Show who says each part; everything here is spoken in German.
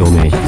Speaker 1: Junge, ich